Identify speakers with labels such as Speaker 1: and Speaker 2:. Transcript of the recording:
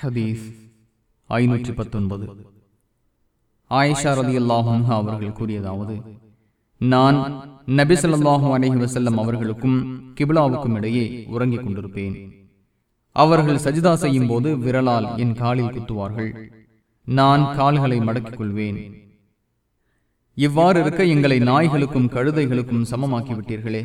Speaker 1: ஹதீஸ் ஐநூற்றி பத்தொன்பது. ஆயிஷா ரதி அல்லாஹும் அவர்கள் கூறியதாவது நான் நபிசல்லாஹூ அலஹி வசல்லம் அவர்களுக்கும் கிபிலாவுக்கும் இடையே உறங்கிக் கொண்டிருப்பேன். அவர்கள் சஜிதா செய்யும் போது விரலால் என் காலில் குத்துவார்கள். நான் கால்களை மடக்கிக் கொள்வேன். இவ்வாறு இருக்க எங்களை நாய்களுக்கும் கழுதைகளுக்கும் சமமாக்கிவிட்டீர்களே